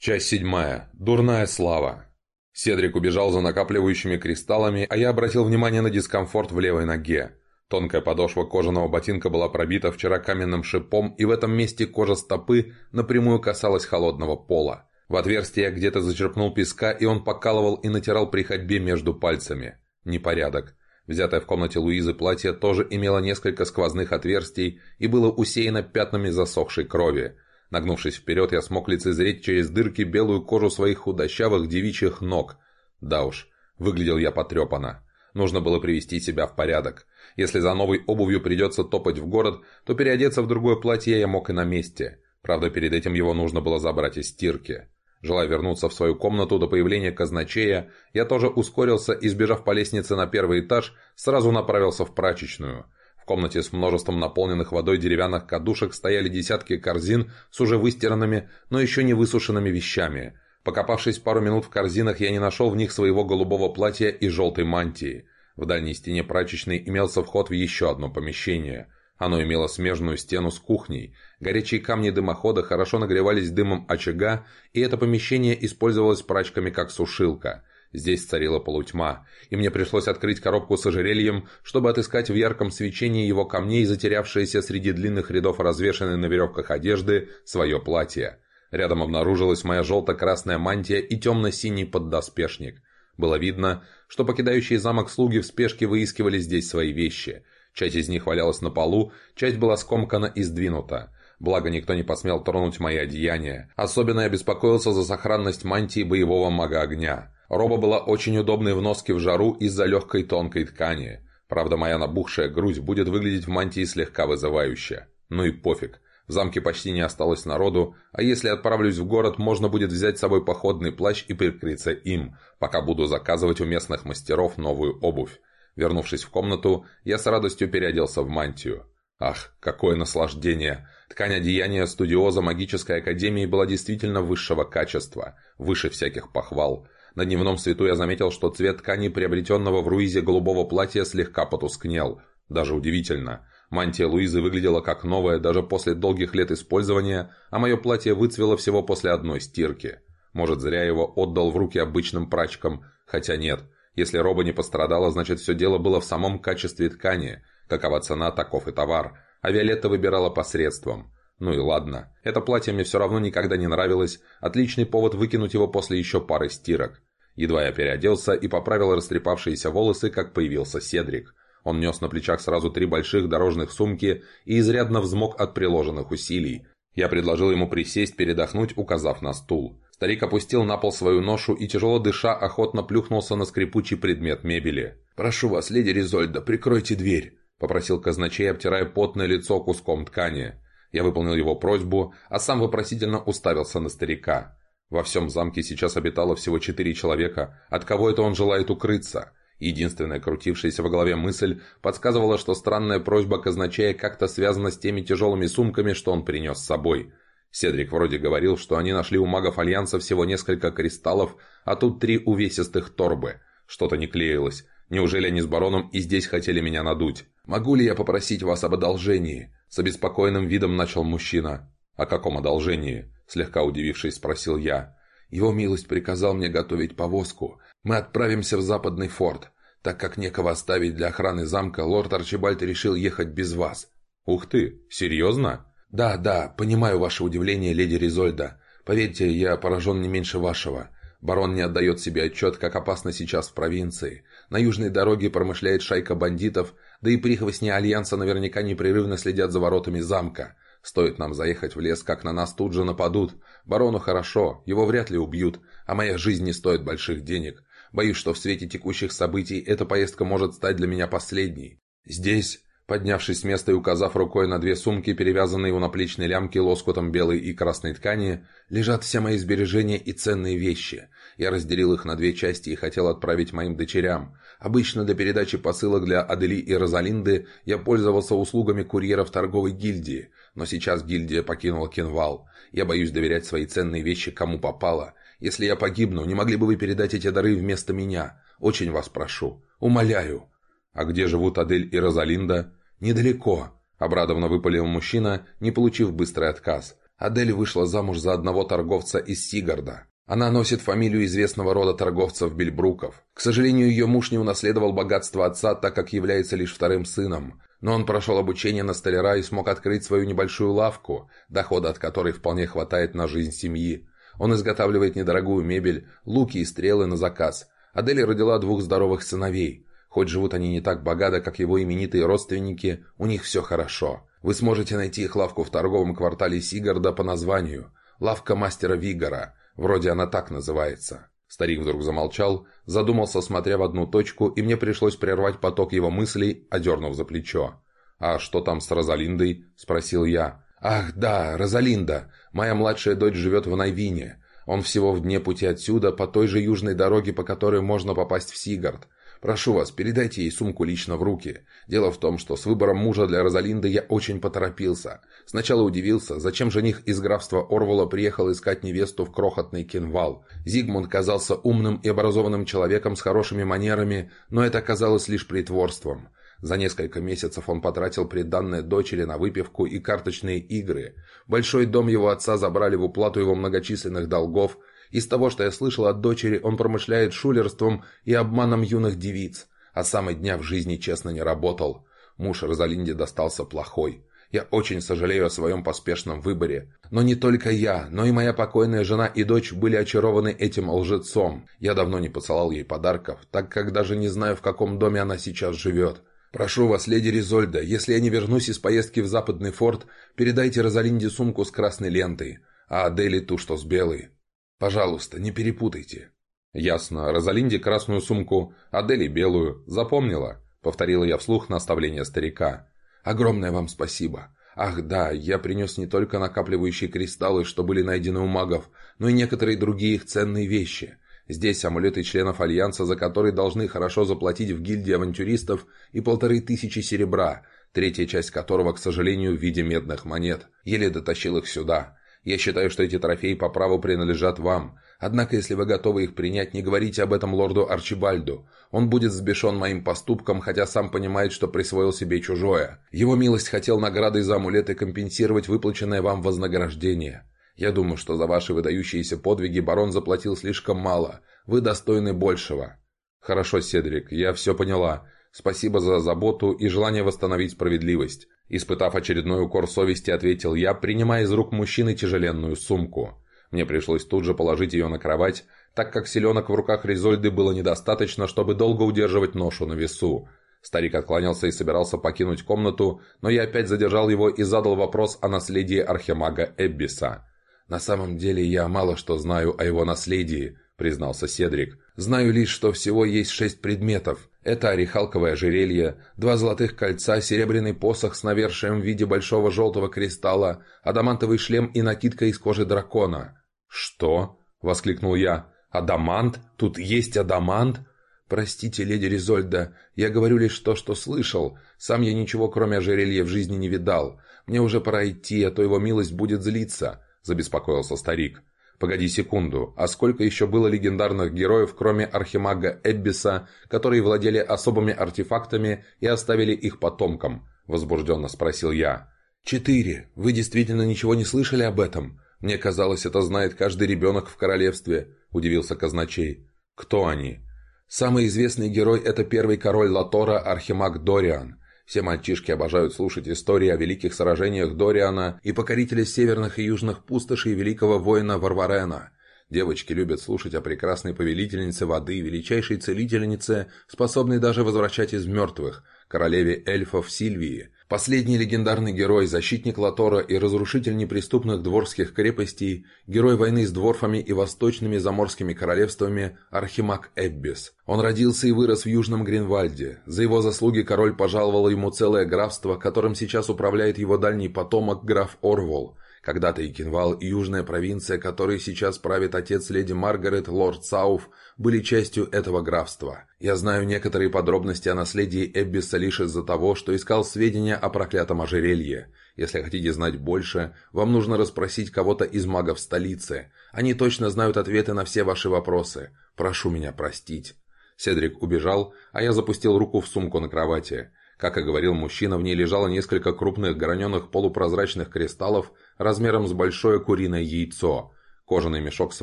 Часть седьмая. Дурная слава. Седрик убежал за накапливающими кристаллами, а я обратил внимание на дискомфорт в левой ноге. Тонкая подошва кожаного ботинка была пробита вчера каменным шипом, и в этом месте кожа стопы напрямую касалась холодного пола. В отверстие где-то зачерпнул песка, и он покалывал и натирал при ходьбе между пальцами. Непорядок. Взятое в комнате Луизы платье тоже имело несколько сквозных отверстий и было усеяно пятнами засохшей крови. Нагнувшись вперед, я смог лицезреть через дырки белую кожу своих худощавых девичьих ног. Да уж, выглядел я потрепанно. Нужно было привести себя в порядок. Если за новой обувью придется топать в город, то переодеться в другое платье я мог и на месте. Правда, перед этим его нужно было забрать из стирки. Желая вернуться в свою комнату до появления казначея, я тоже ускорился и, сбежав по лестнице на первый этаж, сразу направился в прачечную – комнате с множеством наполненных водой деревянных кадушек стояли десятки корзин с уже выстиранными, но еще не высушенными вещами. Покопавшись пару минут в корзинах, я не нашел в них своего голубого платья и желтой мантии. В дальней стене прачечной имелся вход в еще одно помещение. Оно имело смежную стену с кухней. Горячие камни дымохода хорошо нагревались дымом очага, и это помещение использовалось прачками как сушилка – Здесь царила полутьма, и мне пришлось открыть коробку с ожерельем, чтобы отыскать в ярком свечении его камней, затерявшееся среди длинных рядов развешанной на веревках одежды, свое платье. Рядом обнаружилась моя желто-красная мантия и темно-синий поддоспешник. Было видно, что покидающие замок слуги в спешке выискивали здесь свои вещи. Часть из них валялась на полу, часть была скомкана и сдвинута. Благо, никто не посмел тронуть мои одеяния. Особенно я беспокоился за сохранность мантии боевого мага огня. Роба была очень удобной в носке в жару из-за легкой тонкой ткани. Правда, моя набухшая грудь будет выглядеть в мантии слегка вызывающе. Ну и пофиг. В замке почти не осталось народу, а если отправлюсь в город, можно будет взять с собой походный плащ и прикрыться им, пока буду заказывать у местных мастеров новую обувь. Вернувшись в комнату, я с радостью переоделся в мантию. Ах, какое наслаждение! Ткань одеяния студиоза магической академии была действительно высшего качества, выше всяких похвал – на дневном свету я заметил, что цвет ткани приобретенного в Руизе голубого платья слегка потускнел. Даже удивительно. Мантия Луизы выглядела как новая даже после долгих лет использования, а мое платье выцвело всего после одной стирки. Может, зря его отдал в руки обычным прачкам, хотя нет. Если роба не пострадала, значит все дело было в самом качестве ткани. Какова цена, таков и товар. А Виолетта выбирала посредством. Ну и ладно. Это платье мне все равно никогда не нравилось. Отличный повод выкинуть его после еще пары стирок. Едва я переоделся и поправил растрепавшиеся волосы, как появился Седрик. Он нес на плечах сразу три больших дорожных сумки и изрядно взмок от приложенных усилий. Я предложил ему присесть, передохнуть, указав на стул. Старик опустил на пол свою ношу и, тяжело дыша, охотно плюхнулся на скрипучий предмет мебели. «Прошу вас, леди Ризольда, прикройте дверь», — попросил казначей, обтирая потное лицо куском ткани. Я выполнил его просьбу, а сам вопросительно уставился на старика. Во всем замке сейчас обитало всего четыре человека. От кого это он желает укрыться? Единственная крутившаяся в голове мысль подсказывала, что странная просьба казначея как-то связана с теми тяжелыми сумками, что он принес с собой. Седрик вроде говорил, что они нашли у магов Альянса всего несколько кристаллов, а тут три увесистых торбы. Что-то не клеилось. Неужели они с бароном и здесь хотели меня надуть? «Могу ли я попросить вас об одолжении?» С обеспокоенным видом начал мужчина. «О каком одолжении?» Слегка удивившись, спросил я. «Его милость приказал мне готовить повозку. Мы отправимся в западный форт. Так как некого оставить для охраны замка, лорд Арчибальд решил ехать без вас». «Ух ты! Серьезно?» «Да, да, понимаю ваше удивление, леди Ризольда. Поверьте, я поражен не меньше вашего. Барон не отдает себе отчет, как опасно сейчас в провинции. На южной дороге промышляет шайка бандитов, да и прихвостни Альянса наверняка непрерывно следят за воротами замка. Стоит нам заехать в лес, как на нас тут же нападут. Барону хорошо, его вряд ли убьют, а моя жизнь не стоит больших денег. Боюсь, что в свете текущих событий эта поездка может стать для меня последней. Здесь, поднявшись с места и указав рукой на две сумки, перевязанные у наплечной лямки лоскутом белой и красной ткани, лежат все мои сбережения и ценные вещи. Я разделил их на две части и хотел отправить моим дочерям. Обычно для передачи посылок для Адели и Розалинды я пользовался услугами курьеров торговой гильдии, но сейчас гильдия покинула Кенвал. Я боюсь доверять свои ценные вещи кому попало. Если я погибну, не могли бы вы передать эти дары вместо меня? Очень вас прошу. Умоляю. А где живут Адель и Розалинда? Недалеко. Обрадованно выпалил мужчина, не получив быстрый отказ. Адель вышла замуж за одного торговца из Сигарда. Она носит фамилию известного рода торговцев Бельбруков. К сожалению, ее муж не унаследовал богатство отца, так как является лишь вторым сыном. Но он прошел обучение на столяра и смог открыть свою небольшую лавку, дохода от которой вполне хватает на жизнь семьи. Он изготавливает недорогую мебель, луки и стрелы на заказ. Адель родила двух здоровых сыновей. Хоть живут они не так богато, как его именитые родственники, у них все хорошо. Вы сможете найти их лавку в торговом квартале Сигарда по названию «Лавка мастера Вигора». Вроде она так называется. Старик вдруг замолчал, задумался, смотря в одну точку, и мне пришлось прервать поток его мыслей, одернув за плечо. «А что там с Розалиндой?» – спросил я. «Ах, да, Розалинда. Моя младшая дочь живет в Найвине. Он всего в дне пути отсюда, по той же южной дороге, по которой можно попасть в Сигард. Прошу вас, передайте ей сумку лично в руки. Дело в том, что с выбором мужа для Розалинды я очень поторопился. Сначала удивился, зачем жених из графства Орвола приехал искать невесту в крохотный Кенвал. Зигмунд казался умным и образованным человеком с хорошими манерами, но это оказалось лишь притворством. За несколько месяцев он потратил приданное дочери на выпивку и карточные игры. Большой дом его отца забрали в уплату его многочисленных долгов, из того, что я слышал от дочери, он промышляет шулерством и обманом юных девиц, а сам и дня в жизни честно не работал. Муж Розалинде достался плохой. Я очень сожалею о своем поспешном выборе. Но не только я, но и моя покойная жена и дочь были очарованы этим лжецом. Я давно не посылал ей подарков, так как даже не знаю, в каком доме она сейчас живет. Прошу вас, леди Ризольда, если я не вернусь из поездки в Западный форт, передайте Розалинде сумку с красной лентой, а Адели ту, что с белой. Пожалуйста, не перепутайте». «Ясно. Розалинде красную сумку, Адели белую. Запомнила?» — повторила я вслух наставление старика. «Огромное вам спасибо. Ах да, я принес не только накапливающие кристаллы, что были найдены у магов, но и некоторые другие их ценные вещи. Здесь амулеты членов Альянса, за которые должны хорошо заплатить в гильдии авантюристов, и полторы тысячи серебра, третья часть которого, к сожалению, в виде медных монет. Еле дотащил их сюда. Я считаю, что эти трофеи по праву принадлежат вам. Однако, если вы готовы их принять, не говорите об этом лорду Арчибальду. Он будет сбешен моим поступком, хотя сам понимает, что присвоил себе чужое. Его милость хотел наградой за амулеты компенсировать выплаченное вам вознаграждение. Я думаю, что за ваши выдающиеся подвиги барон заплатил слишком мало. Вы достойны большего. Хорошо, Седрик, я все поняла. Спасибо за заботу и желание восстановить справедливость. Испытав очередной укор совести, ответил я, принимая из рук мужчины тяжеленную сумку. Мне пришлось тут же положить ее на кровать, так как селенок в руках Ризольды было недостаточно, чтобы долго удерживать ношу на весу. Старик отклонялся и собирался покинуть комнату, но я опять задержал его и задал вопрос о наследии архимага Эббиса. «На самом деле я мало что знаю о его наследии», — признался Седрик. «Знаю лишь, что всего есть шесть предметов. Это орехалковое ожерелье, два золотых кольца, серебряный посох с навершием в виде большого желтого кристалла, адамантовый шлем и накидка из кожи дракона. «Что?» — воскликнул я. «Адамант? Тут есть адамант?» «Простите, леди Ризольда, я говорю лишь то, что слышал. Сам я ничего, кроме ожерелья, в жизни не видал. Мне уже пора идти, а то его милость будет злиться», — забеспокоился старик. Погоди секунду, а сколько еще было легендарных героев, кроме архимага Эббиса, которые владели особыми артефактами и оставили их потомкам? Возбужденно спросил я. Четыре. Вы действительно ничего не слышали об этом? Мне казалось, это знает каждый ребенок в королевстве, удивился казначей. Кто они? Самый известный герой – это первый король Латора, архимаг Дориан. Все мальчишки обожают слушать истории о великих сражениях Дориана и покорителя северных и южных пустошей великого воина Варварена. Девочки любят слушать о прекрасной повелительнице воды, величайшей целительнице, способной даже возвращать из мертвых, королеве эльфов Сильвии, Последний легендарный герой, защитник Латора и разрушитель неприступных дворских крепостей, герой войны с дворфами и восточными заморскими королевствами Архимаг Эббис. Он родился и вырос в Южном Гринвальде. За его заслуги король пожаловал ему целое графство, которым сейчас управляет его дальний потомок граф Орвол. Когда-то и Кинвал, и южная провинция, которой сейчас правит отец леди Маргарет, лорд Сауф, были частью этого графства. Я знаю некоторые подробности о наследии Эббиса лишь из-за того, что искал сведения о проклятом ожерелье. Если хотите знать больше, вам нужно расспросить кого-то из магов столицы. Они точно знают ответы на все ваши вопросы. Прошу меня простить». Седрик убежал, а я запустил руку в сумку на кровати. Как и говорил мужчина, в ней лежало несколько крупных граненых полупрозрачных кристаллов размером с большое куриное яйцо, кожаный мешок с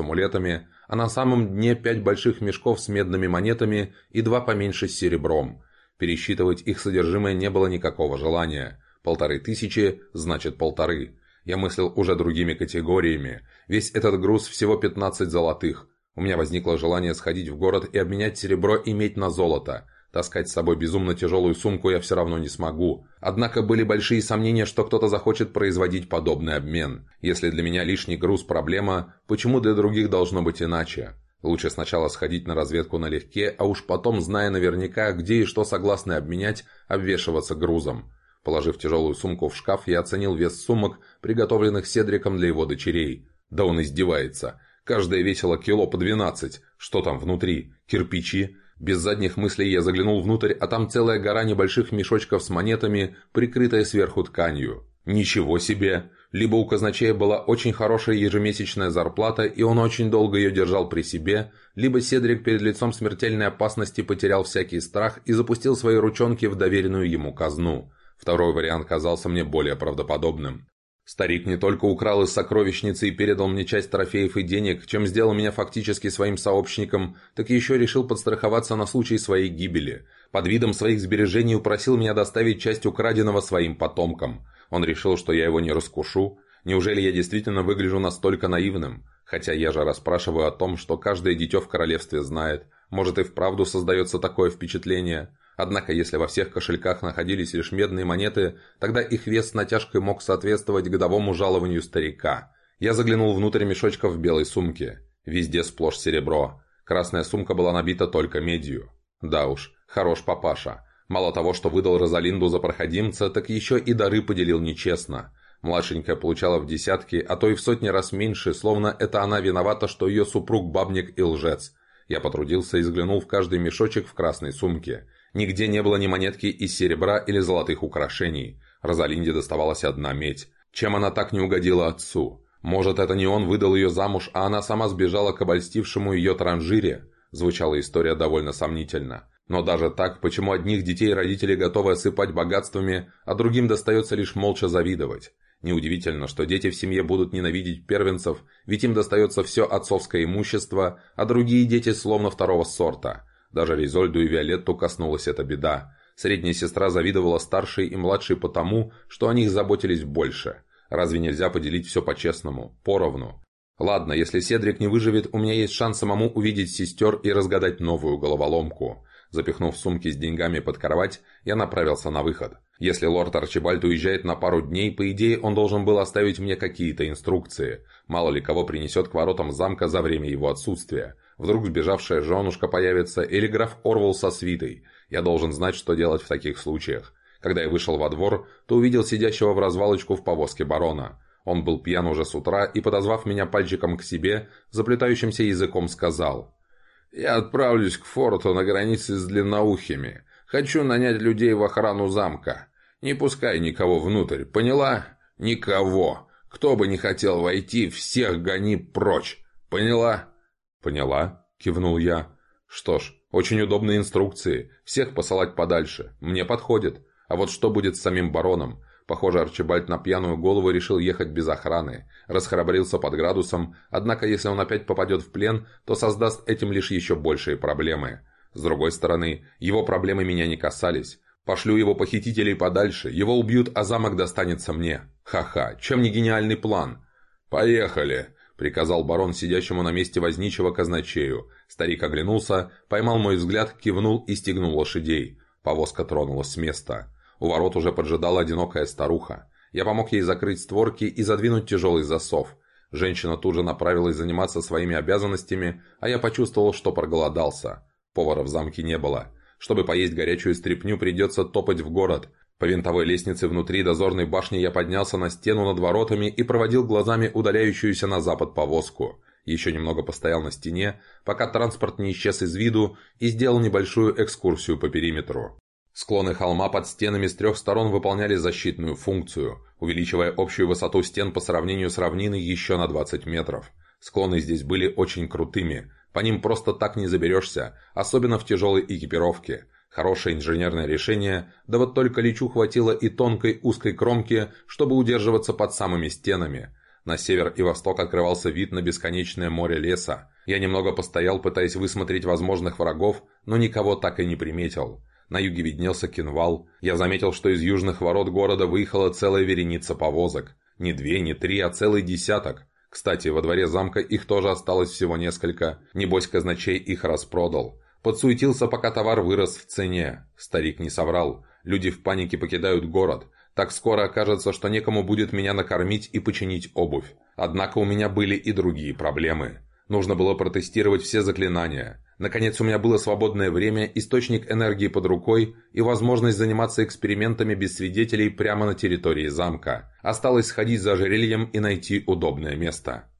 амулетами, а на самом дне пять больших мешков с медными монетами и два поменьше с серебром. Пересчитывать их содержимое не было никакого желания. Полторы тысячи значит полторы. Я мыслил уже другими категориями. Весь этот груз всего 15 золотых. У меня возникло желание сходить в город и обменять серебро и медь на золото. Таскать с собой безумно тяжелую сумку я все равно не смогу. Однако были большие сомнения, что кто-то захочет производить подобный обмен. Если для меня лишний груз – проблема, почему для других должно быть иначе? Лучше сначала сходить на разведку налегке, а уж потом, зная наверняка, где и что согласны обменять, обвешиваться грузом. Положив тяжелую сумку в шкаф, я оценил вес сумок, приготовленных Седриком для его дочерей. Да он издевается. Каждая весила кило по 12. Что там внутри? Кирпичи? Без задних мыслей я заглянул внутрь, а там целая гора небольших мешочков с монетами, прикрытая сверху тканью. Ничего себе! Либо у казначея была очень хорошая ежемесячная зарплата, и он очень долго ее держал при себе, либо Седрик перед лицом смертельной опасности потерял всякий страх и запустил свои ручонки в доверенную ему казну. Второй вариант казался мне более правдоподобным. Старик не только украл из сокровищницы и передал мне часть трофеев и денег, чем сделал меня фактически своим сообщником, так еще решил подстраховаться на случай своей гибели. Под видом своих сбережений упросил меня доставить часть украденного своим потомкам. Он решил, что я его не раскушу. Неужели я действительно выгляжу настолько наивным? Хотя я же расспрашиваю о том, что каждое дитё в королевстве знает. Может и вправду создается такое впечатление. Однако, если во всех кошельках находились лишь медные монеты, тогда их вес с натяжкой мог соответствовать годовому жалованию старика. Я заглянул внутрь мешочка в белой сумке. Везде сплошь серебро. Красная сумка была набита только медью. Да уж, хорош папаша. Мало того, что выдал Розалинду за проходимца, так еще и дары поделил нечестно. Младшенькая получала в десятки, а то и в сотни раз меньше, словно это она виновата, что ее супруг бабник и лжец. Я потрудился и взглянул в каждый мешочек в красной сумке. Нигде не было ни монетки из серебра или золотых украшений. Розалинде доставалась одна медь. Чем она так не угодила отцу? Может, это не он выдал ее замуж, а она сама сбежала к обольстившему ее транжире? Звучала история довольно сомнительно. Но даже так, почему одних детей родители готовы осыпать богатствами, а другим достается лишь молча завидовать? Неудивительно, что дети в семье будут ненавидеть первенцев, ведь им достается все отцовское имущество, а другие дети словно второго сорта – даже Ризольду и Виолетту коснулась эта беда. Средняя сестра завидовала старшей и младшей потому, что о них заботились больше. Разве нельзя поделить все по-честному, поровну? Ладно, если Седрик не выживет, у меня есть шанс самому увидеть сестер и разгадать новую головоломку. Запихнув сумки с деньгами под кровать, я направился на выход. Если лорд Арчибальд уезжает на пару дней, по идее он должен был оставить мне какие-то инструкции. Мало ли кого принесет к воротам замка за время его отсутствия. Вдруг сбежавшая женушка появится, или граф Орвал со свитой. Я должен знать, что делать в таких случаях. Когда я вышел во двор, то увидел сидящего в развалочку в повозке барона. Он был пьян уже с утра и, подозвав меня пальчиком к себе, заплетающимся языком сказал. «Я отправлюсь к форту на границе с длинноухими. Хочу нанять людей в охрану замка. Не пускай никого внутрь, поняла? Никого. Кто бы не хотел войти, всех гони прочь. Поняла?» «Поняла», – кивнул я. «Что ж, очень удобные инструкции. Всех посылать подальше. Мне подходит. А вот что будет с самим бароном? Похоже, Арчибальд на пьяную голову решил ехать без охраны. Расхрабрился под градусом, однако если он опять попадет в плен, то создаст этим лишь еще большие проблемы. С другой стороны, его проблемы меня не касались. Пошлю его похитителей подальше, его убьют, а замок достанется мне. Ха-ха, чем не гениальный план? «Поехали!» — приказал барон сидящему на месте возничего казначею. Старик оглянулся, поймал мой взгляд, кивнул и стегнул лошадей. Повозка тронулась с места. У ворот уже поджидала одинокая старуха. Я помог ей закрыть створки и задвинуть тяжелый засов. Женщина тут же направилась заниматься своими обязанностями, а я почувствовал, что проголодался. Повара в замке не было. Чтобы поесть горячую стряпню, придется топать в город, по винтовой лестнице внутри дозорной башни я поднялся на стену над воротами и проводил глазами удаляющуюся на запад повозку. Еще немного постоял на стене, пока транспорт не исчез из виду, и сделал небольшую экскурсию по периметру. Склоны холма под стенами с трех сторон выполняли защитную функцию, увеличивая общую высоту стен по сравнению с равниной еще на 20 метров. Склоны здесь были очень крутыми, по ним просто так не заберешься, особенно в тяжелой экипировке – Хорошее инженерное решение, да вот только Личу хватило и тонкой узкой кромки, чтобы удерживаться под самыми стенами. На север и восток открывался вид на бесконечное море леса. Я немного постоял, пытаясь высмотреть возможных врагов, но никого так и не приметил. На юге виднелся кинвал. Я заметил, что из южных ворот города выехала целая вереница повозок. Не две, не три, а целый десяток. Кстати, во дворе замка их тоже осталось всего несколько. Небось, казначей их распродал. Подсуетился, пока товар вырос в цене. Старик не соврал. Люди в панике покидают город. Так скоро окажется, что некому будет меня накормить и починить обувь. Однако у меня были и другие проблемы. Нужно было протестировать все заклинания. Наконец у меня было свободное время, источник энергии под рукой и возможность заниматься экспериментами без свидетелей прямо на территории замка. Осталось сходить за ожерельем и найти удобное место.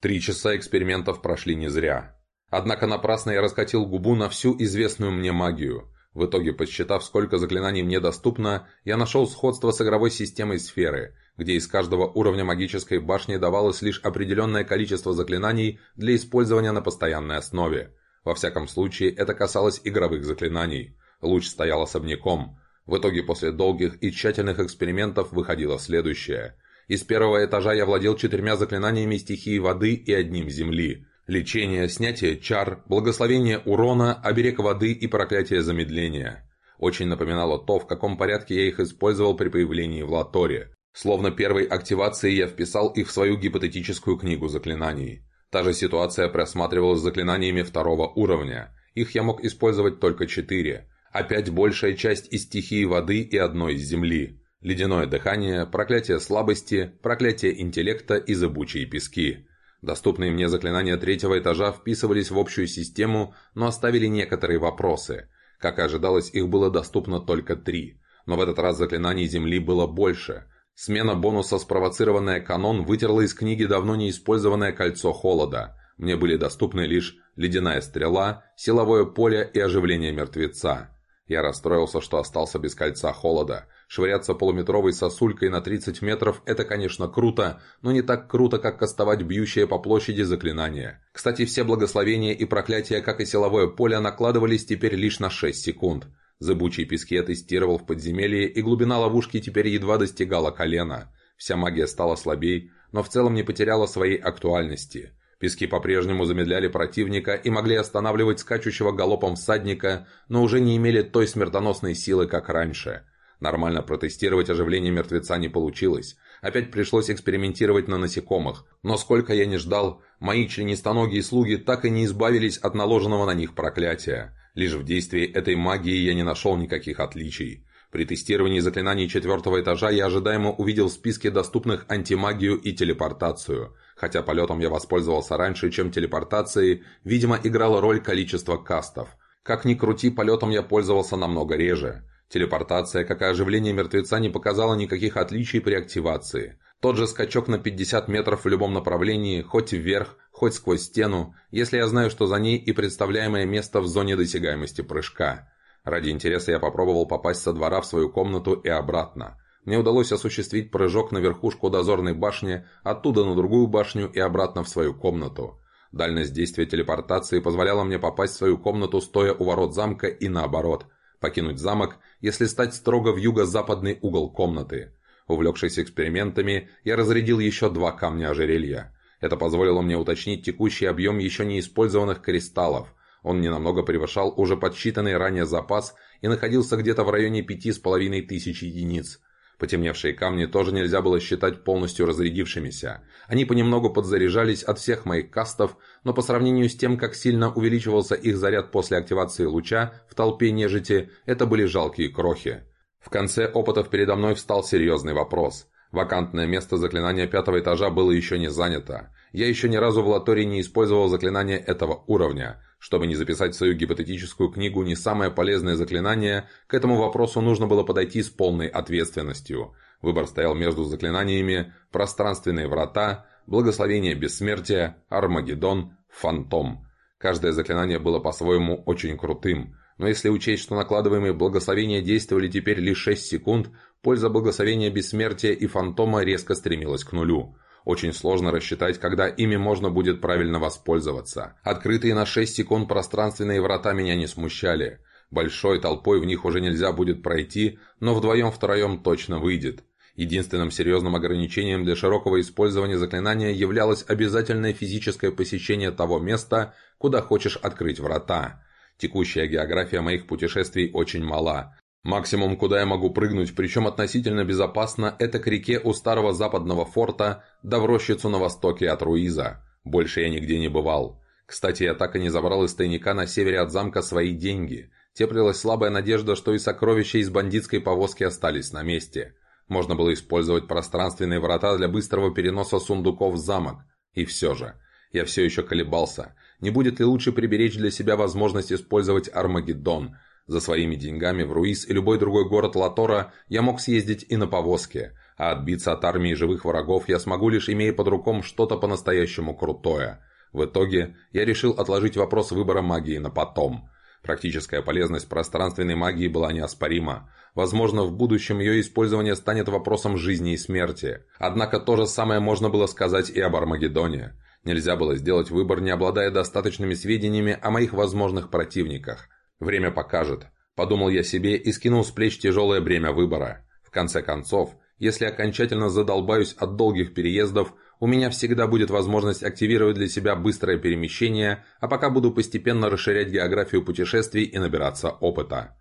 Три часа экспериментов прошли не зря. Однако напрасно я раскатил губу на всю известную мне магию. В итоге, подсчитав, сколько заклинаний мне доступно, я нашел сходство с игровой системой сферы, где из каждого уровня магической башни давалось лишь определенное количество заклинаний для использования на постоянной основе. Во всяком случае, это касалось игровых заклинаний. Луч стоял особняком. В итоге, после долгих и тщательных экспериментов выходило следующее. Из первого этажа я владел четырьмя заклинаниями стихии воды и одним земли – Лечение, снятие чар, благословение урона, оберег воды и проклятие замедления. Очень напоминало то, в каком порядке я их использовал при появлении в Латоре. Словно первой активацией я вписал их в свою гипотетическую книгу заклинаний. Та же ситуация просматривалась с заклинаниями второго уровня. Их я мог использовать только четыре. Опять большая часть из стихии воды и одной из земли. Ледяное дыхание, проклятие слабости, проклятие интеллекта и зыбучие пески. Доступные мне заклинания третьего этажа вписывались в общую систему, но оставили некоторые вопросы. Как и ожидалось, их было доступно только три. Но в этот раз заклинаний Земли было больше. Смена бонуса «Спровоцированная канон» вытерла из книги давно неиспользованное кольцо холода. Мне были доступны лишь «Ледяная стрела», «Силовое поле» и «Оживление мертвеца». Я расстроился, что остался без кольца холода. Швыряться полуметровой сосулькой на 30 метров – это, конечно, круто, но не так круто, как кастовать бьющее по площади заклинание. Кстати, все благословения и проклятия, как и силовое поле, накладывались теперь лишь на 6 секунд. Зыбучие пески я тестировал в подземелье, и глубина ловушки теперь едва достигала колена. Вся магия стала слабей, но в целом не потеряла своей актуальности. Пески по-прежнему замедляли противника и могли останавливать скачущего галопом всадника, но уже не имели той смертоносной силы, как раньше. Нормально протестировать оживление мертвеца не получилось. Опять пришлось экспериментировать на насекомых. Но сколько я не ждал, мои членистоногие слуги так и не избавились от наложенного на них проклятия. Лишь в действии этой магии я не нашел никаких отличий. При тестировании заклинаний четвертого этажа я ожидаемо увидел в списке доступных антимагию и телепортацию – Хотя полетом я воспользовался раньше, чем телепортацией, видимо, играло роль количество кастов. Как ни крути, полетом я пользовался намного реже. Телепортация, как и оживление мертвеца, не показала никаких отличий при активации. Тот же скачок на 50 метров в любом направлении, хоть вверх, хоть сквозь стену, если я знаю, что за ней и представляемое место в зоне досягаемости прыжка. Ради интереса я попробовал попасть со двора в свою комнату и обратно. Мне удалось осуществить прыжок на верхушку дозорной башни, оттуда на другую башню и обратно в свою комнату. Дальность действия телепортации позволяла мне попасть в свою комнату, стоя у ворот замка и наоборот. Покинуть замок, если стать строго в юго-западный угол комнаты. Увлекшись экспериментами, я разрядил еще два камня ожерелья. Это позволило мне уточнить текущий объем еще не использованных кристаллов. Он ненамного превышал уже подсчитанный ранее запас и находился где-то в районе пяти с половиной тысяч единиц. Потемневшие камни тоже нельзя было считать полностью разрядившимися. Они понемногу подзаряжались от всех моих кастов, но по сравнению с тем, как сильно увеличивался их заряд после активации луча в толпе нежити, это были жалкие крохи. В конце опытов передо мной встал серьезный вопрос. Вакантное место заклинания пятого этажа было еще не занято. Я еще ни разу в латоре не использовал заклинание этого уровня. Чтобы не записать в свою гипотетическую книгу не самое полезное заклинание, к этому вопросу нужно было подойти с полной ответственностью. Выбор стоял между заклинаниями «Пространственные врата», «Благословение бессмертия», «Армагеддон», «Фантом». Каждое заклинание было по-своему очень крутым, но если учесть, что накладываемые благословения действовали теперь лишь 6 секунд, польза благословения бессмертия и фантома резко стремилась к нулю. Очень сложно рассчитать, когда ими можно будет правильно воспользоваться. Открытые на 6 секунд пространственные врата меня не смущали. Большой толпой в них уже нельзя будет пройти, но вдвоем-втроем точно выйдет. Единственным серьезным ограничением для широкого использования заклинания являлось обязательное физическое посещение того места, куда хочешь открыть врата. Текущая география моих путешествий очень мала. Максимум, куда я могу прыгнуть, причем относительно безопасно, это к реке у старого западного форта, да в рощицу на востоке от Руиза. Больше я нигде не бывал. Кстати, я так и не забрал из тайника на севере от замка свои деньги. Теплилась слабая надежда, что и сокровища из бандитской повозки остались на месте. Можно было использовать пространственные врата для быстрого переноса сундуков в замок. И все же, я все еще колебался. Не будет ли лучше приберечь для себя возможность использовать Армагеддон? За своими деньгами в Руис и любой другой город Латора я мог съездить и на повозке, а отбиться от армии живых врагов я смогу лишь имея под руком что-то по-настоящему крутое. В итоге я решил отложить вопрос выбора магии на потом. Практическая полезность пространственной магии была неоспорима. Возможно, в будущем ее использование станет вопросом жизни и смерти. Однако то же самое можно было сказать и об Армагеддоне. Нельзя было сделать выбор, не обладая достаточными сведениями о моих возможных противниках. Время покажет. Подумал я себе и скинул с плеч тяжелое бремя выбора. В конце концов, если окончательно задолбаюсь от долгих переездов, у меня всегда будет возможность активировать для себя быстрое перемещение, а пока буду постепенно расширять географию путешествий и набираться опыта.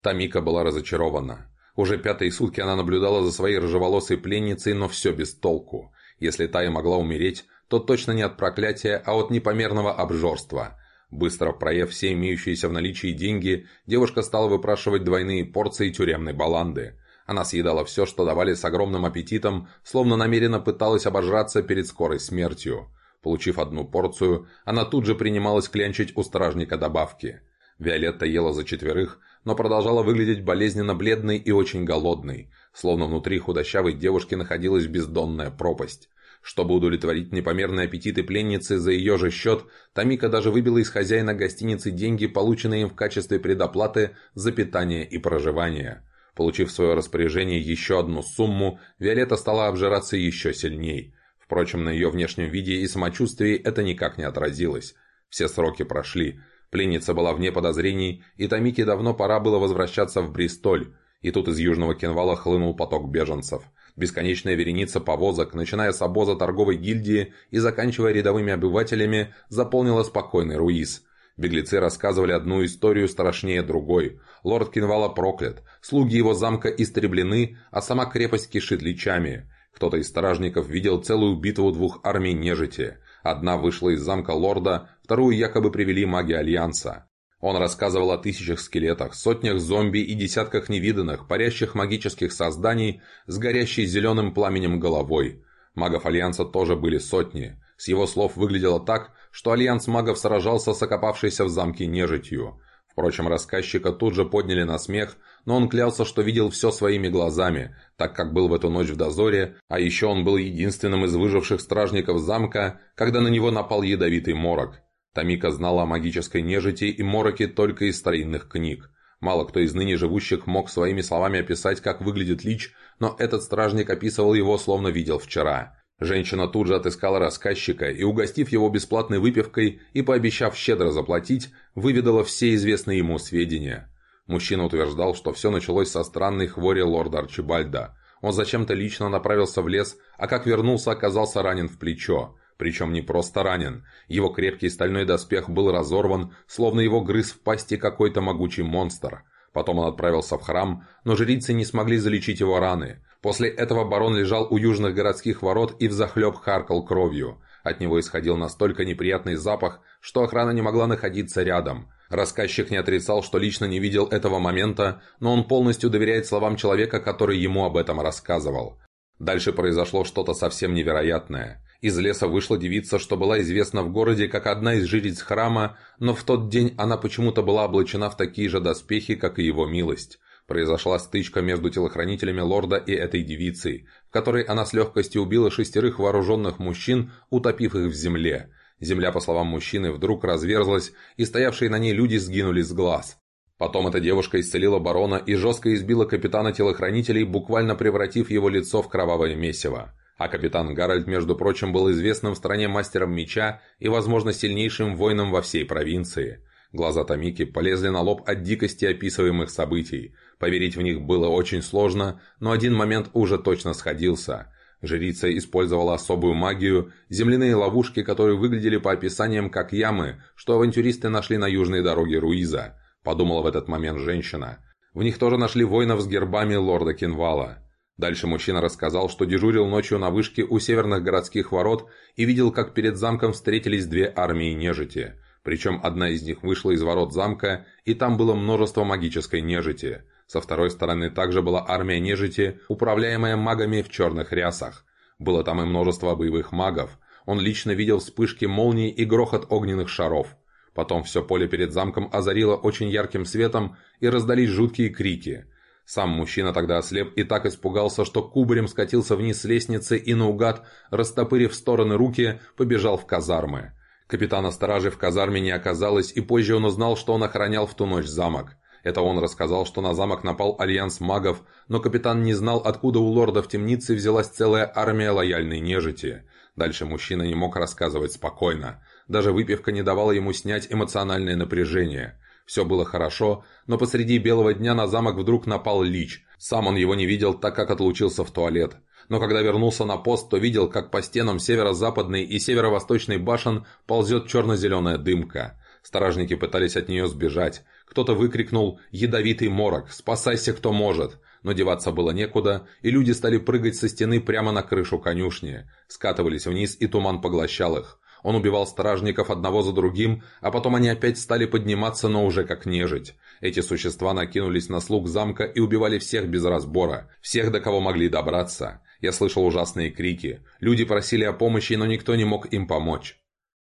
Тамика была разочарована. Уже пятые сутки она наблюдала за своей рыжеволосой пленницей, но все без толку. Если та и могла умереть, то точно не от проклятия, а от непомерного обжорства. Быстро проев все имеющиеся в наличии деньги, девушка стала выпрашивать двойные порции тюремной баланды. Она съедала все, что давали с огромным аппетитом, словно намеренно пыталась обожраться перед скорой смертью. Получив одну порцию, она тут же принималась клянчить у стражника добавки. Виолетта ела за четверых, но продолжала выглядеть болезненно бледной и очень голодной, словно внутри худощавой девушки находилась бездонная пропасть. Чтобы удовлетворить непомерные аппетиты пленницы за ее же счет, Тамика даже выбила из хозяина гостиницы деньги, полученные им в качестве предоплаты за питание и проживание. Получив в свое распоряжение еще одну сумму, Виолетта стала обжираться еще сильней. Впрочем, на ее внешнем виде и самочувствии это никак не отразилось. Все сроки прошли. Пленница была вне подозрений, и Тамике давно пора было возвращаться в Бристоль. И тут из Южного Кенвала хлынул поток беженцев. Бесконечная вереница повозок, начиная с обоза торговой гильдии и заканчивая рядовыми обывателями, заполнила спокойный Руиз – Беглецы рассказывали одну историю страшнее другой. Лорд Кинвала проклят, слуги его замка истреблены, а сама крепость кишит личами. Кто-то из стражников видел целую битву двух армий нежити. Одна вышла из замка лорда, вторую якобы привели маги Альянса. Он рассказывал о тысячах скелетах, сотнях зомби и десятках невиданных, парящих магических созданий с горящей зеленым пламенем головой. Магов Альянса тоже были сотни. С его слов выглядело так, что альянс магов сражался с окопавшейся в замке нежитью. Впрочем, рассказчика тут же подняли на смех, но он клялся, что видел все своими глазами, так как был в эту ночь в дозоре, а еще он был единственным из выживших стражников замка, когда на него напал ядовитый морок. Тамика знала о магической нежити и мороке только из старинных книг. Мало кто из ныне живущих мог своими словами описать, как выглядит лич, но этот стражник описывал его, словно видел вчера. Женщина тут же отыскала рассказчика и, угостив его бесплатной выпивкой и пообещав щедро заплатить, выведала все известные ему сведения. Мужчина утверждал, что все началось со странной хвори лорда Арчибальда. Он зачем-то лично направился в лес, а как вернулся, оказался ранен в плечо. Причем не просто ранен. Его крепкий стальной доспех был разорван, словно его грыз в пасти какой-то могучий монстр. Потом он отправился в храм, но жрицы не смогли залечить его раны. После этого барон лежал у южных городских ворот и взахлеб харкал кровью. От него исходил настолько неприятный запах, что охрана не могла находиться рядом. Рассказчик не отрицал, что лично не видел этого момента, но он полностью доверяет словам человека, который ему об этом рассказывал. Дальше произошло что-то совсем невероятное. Из леса вышла девица, что была известна в городе как одна из жриц храма, но в тот день она почему-то была облачена в такие же доспехи, как и его милость. Произошла стычка между телохранителями лорда и этой девицей, в которой она с легкостью убила шестерых вооруженных мужчин, утопив их в земле. Земля, по словам мужчины, вдруг разверзлась, и стоявшие на ней люди сгинули с глаз. Потом эта девушка исцелила барона и жестко избила капитана телохранителей, буквально превратив его лицо в кровавое месиво. А капитан Гарольд, между прочим, был известным в стране мастером меча и, возможно, сильнейшим воином во всей провинции. Глаза Томики полезли на лоб от дикости описываемых событий. Поверить в них было очень сложно, но один момент уже точно сходился. Жрица использовала особую магию, земляные ловушки, которые выглядели по описаниям как ямы, что авантюристы нашли на южной дороге Руиза. Подумала в этот момент женщина. В них тоже нашли воинов с гербами лорда Кинвала. Дальше мужчина рассказал, что дежурил ночью на вышке у северных городских ворот и видел, как перед замком встретились две армии нежити. Причем одна из них вышла из ворот замка, и там было множество магической нежити. Со второй стороны также была армия нежити, управляемая магами в черных рясах. Было там и множество боевых магов. Он лично видел вспышки молний и грохот огненных шаров. Потом все поле перед замком озарило очень ярким светом и раздались жуткие крики. Сам мужчина тогда ослеп и так испугался, что кубарем скатился вниз с лестницы и наугад, растопырив стороны руки, побежал в казармы. Капитана стражи в казарме не оказалось, и позже он узнал, что он охранял в ту ночь замок. Это он рассказал, что на замок напал альянс магов, но капитан не знал, откуда у лорда в темнице взялась целая армия лояльной нежити. Дальше мужчина не мог рассказывать спокойно. Даже выпивка не давала ему снять эмоциональное напряжение. Все было хорошо, но посреди белого дня на замок вдруг напал Лич. Сам он его не видел, так как отлучился в туалет. Но когда вернулся на пост, то видел, как по стенам северо-западной и северо-восточной башен ползет черно-зеленая дымка. Стражники пытались от нее сбежать. Кто-то выкрикнул «Ядовитый морок! Спасайся, кто может!» Но деваться было некуда, и люди стали прыгать со стены прямо на крышу конюшни. Скатывались вниз, и туман поглощал их. Он убивал стражников одного за другим, а потом они опять стали подниматься, но уже как нежить. Эти существа накинулись на слуг замка и убивали всех без разбора, всех, до кого могли добраться. Я слышал ужасные крики. Люди просили о помощи, но никто не мог им помочь.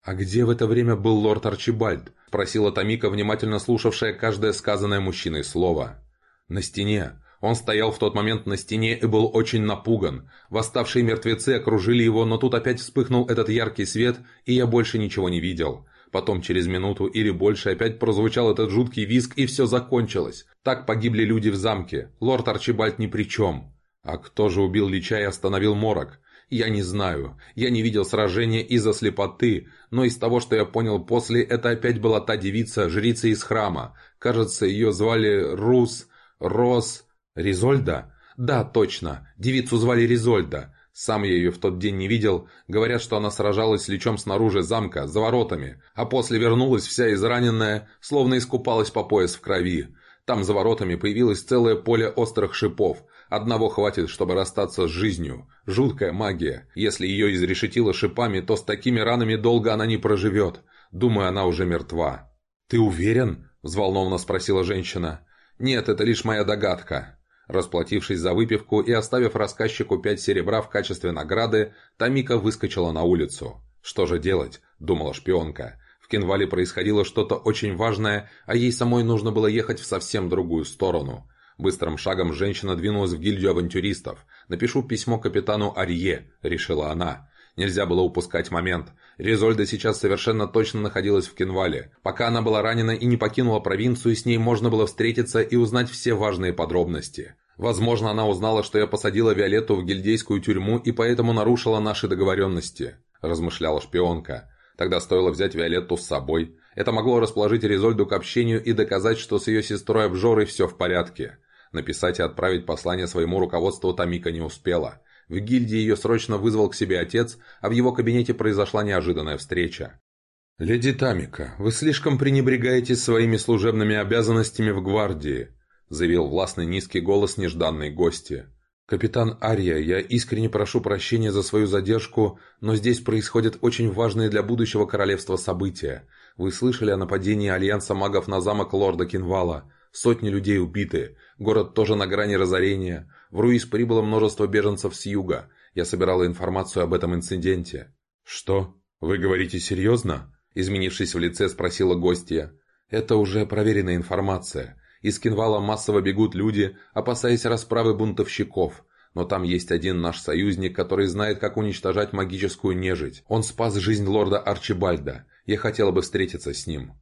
«А где в это время был лорд Арчибальд?» – спросила Томика, внимательно слушавшая каждое сказанное мужчиной слово. «На стене. Он стоял в тот момент на стене и был очень напуган. Восставшие мертвецы окружили его, но тут опять вспыхнул этот яркий свет, и я больше ничего не видел. Потом через минуту или больше опять прозвучал этот жуткий визг, и все закончилось. Так погибли люди в замке. Лорд Арчибальд ни при чем. А кто же убил Лича и остановил Морок? Я не знаю. Я не видел сражения из-за слепоты, но из того, что я понял после, это опять была та девица, жрица из храма. Кажется, ее звали Рус... Рос... Ризольда? Да, точно. Девицу звали Ризольда. Сам я ее в тот день не видел. Говорят, что она сражалась с лечом снаружи замка, за воротами, а после вернулась вся израненная, словно искупалась по пояс в крови. Там за воротами появилось целое поле острых шипов, Одного хватит, чтобы расстаться с жизнью. Жуткая магия. Если ее изрешетило шипами, то с такими ранами долго она не проживет. Думаю, она уже мертва. «Ты уверен?» – взволнованно спросила женщина. «Нет, это лишь моя догадка». Расплатившись за выпивку и оставив рассказчику пять серебра в качестве награды, Тамика выскочила на улицу. «Что же делать?» – думала шпионка. В Кенвале происходило что-то очень важное, а ей самой нужно было ехать в совсем другую сторону. Быстрым шагом женщина двинулась в гильдию авантюристов. «Напишу письмо капитану Арье», — решила она. Нельзя было упускать момент. Резольда сейчас совершенно точно находилась в Кенвале. Пока она была ранена и не покинула провинцию, с ней можно было встретиться и узнать все важные подробности. Возможно, она узнала, что я посадила Виолетту в гильдейскую тюрьму и поэтому нарушила наши договоренности, размышляла шпионка. Тогда стоило взять Виолетту с собой. Это могло расположить Резольду к общению и доказать, что с ее сестрой Обжорой все в порядке. Написать и отправить послание своему руководству Тамика не успела. В гильдии ее срочно вызвал к себе отец, а в его кабинете произошла неожиданная встреча. «Леди Тамика, вы слишком пренебрегаете своими служебными обязанностями в гвардии», заявил властный низкий голос нежданной гости. «Капитан Ария, я искренне прошу прощения за свою задержку, но здесь происходят очень важные для будущего королевства события. Вы слышали о нападении Альянса магов на замок лорда Кинвала. Сотни людей убиты. Город тоже на грани разорения. В Руис прибыло множество беженцев с юга. Я собирала информацию об этом инциденте». «Что? Вы говорите серьезно?» Изменившись в лице, спросила гостья. «Это уже проверенная информация. Из Кинвала массово бегут люди, опасаясь расправы бунтовщиков. Но там есть один наш союзник, который знает, как уничтожать магическую нежить. Он спас жизнь лорда Арчибальда. Я хотела бы встретиться с ним».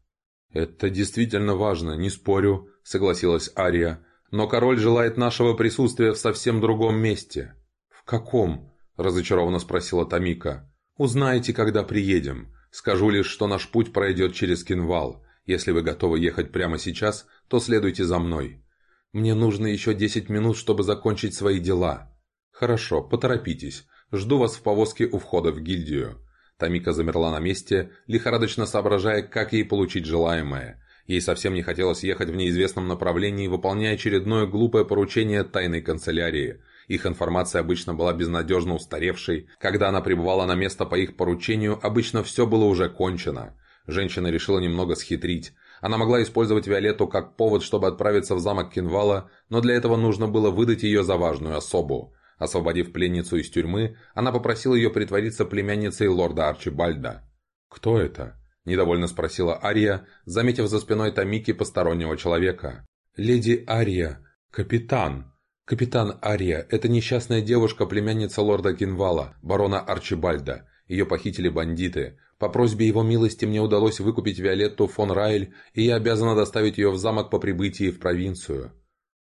«Это действительно важно, не спорю», — согласилась Ария. «Но король желает нашего присутствия в совсем другом месте». «В каком?» — разочарованно спросила Тамика. «Узнаете, когда приедем. Скажу лишь, что наш путь пройдет через Кинвал. Если вы готовы ехать прямо сейчас, то следуйте за мной. Мне нужно еще десять минут, чтобы закончить свои дела». «Хорошо, поторопитесь. Жду вас в повозке у входа в гильдию». Тамика замерла на месте, лихорадочно соображая, как ей получить желаемое. Ей совсем не хотелось ехать в неизвестном направлении, выполняя очередное глупое поручение тайной канцелярии. Их информация обычно была безнадежно устаревшей. Когда она прибывала на место по их поручению, обычно все было уже кончено. Женщина решила немного схитрить. Она могла использовать Виолетту как повод, чтобы отправиться в замок Кинвала, но для этого нужно было выдать ее за важную особу. Освободив пленницу из тюрьмы, она попросила ее притвориться племянницей лорда Арчибальда. «Кто это?» – недовольно спросила Ария, заметив за спиной Тамики постороннего человека. «Леди Ария, капитан!» «Капитан Ария – это несчастная девушка, племянница лорда Кинвала, барона Арчибальда. Ее похитили бандиты. По просьбе его милости мне удалось выкупить Виолетту фон Райль, и я обязана доставить ее в замок по прибытии в провинцию».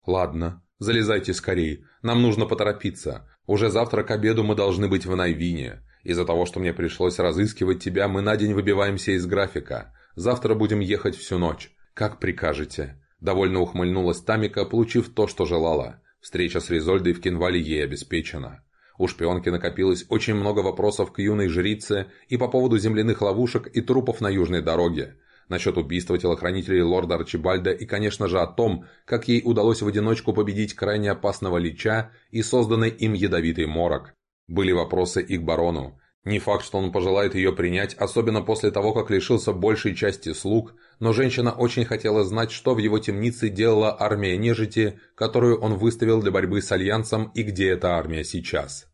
«Ладно», Залезайте скорей. Нам нужно поторопиться. Уже завтра к обеду мы должны быть в Найвине. Из-за того, что мне пришлось разыскивать тебя, мы на день выбиваемся из графика. Завтра будем ехать всю ночь. Как прикажете». Довольно ухмыльнулась Тамика, получив то, что желала. Встреча с Ризольдой в Кинвале ей обеспечена. У шпионки накопилось очень много вопросов к юной жрице и по поводу земляных ловушек и трупов на южной дороге насчет убийства телохранителей лорда Арчибальда и, конечно же, о том, как ей удалось в одиночку победить крайне опасного лича и созданный им ядовитый морок. Были вопросы и к барону. Не факт, что он пожелает ее принять, особенно после того, как лишился большей части слуг, но женщина очень хотела знать, что в его темнице делала армия нежити, которую он выставил для борьбы с Альянсом и где эта армия сейчас.